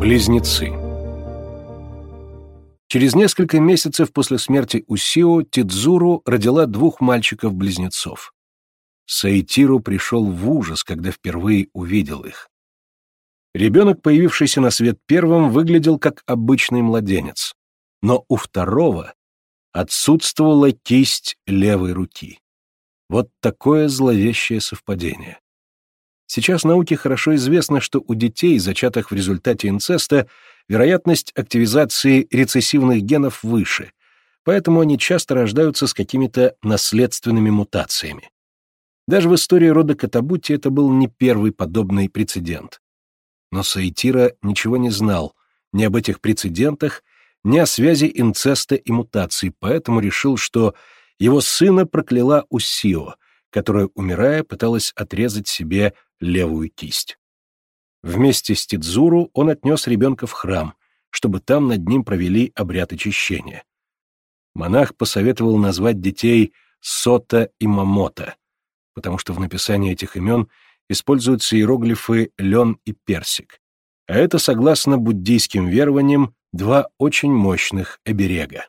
Близнецы Через несколько месяцев после смерти Усио Тидзуру родила двух мальчиков-близнецов. Саитиру пришел в ужас, когда впервые увидел их. Ребенок, появившийся на свет первым, выглядел как обычный младенец, но у второго отсутствовала кисть левой руки. Вот такое зловещее совпадение. Сейчас науке хорошо известно, что у детей, зачатых в результате инцеста, вероятность активизации рецессивных генов выше, поэтому они часто рождаются с какими-то наследственными мутациями. Даже в истории рода Катабути это был не первый подобный прецедент. Но Саитира ничего не знал ни об этих прецедентах, ни о связи инцеста и мутаций, поэтому решил, что его сына прокляла Усио, которая, умирая, пыталась отрезать себе левую кисть. Вместе с Тидзуру он отнес ребенка в храм, чтобы там над ним провели обряд очищения. Монах посоветовал назвать детей Сота и Мамота, потому что в написании этих имен используются иероглифы «лен» и «персик», а это, согласно буддийским верованиям, два очень мощных оберега.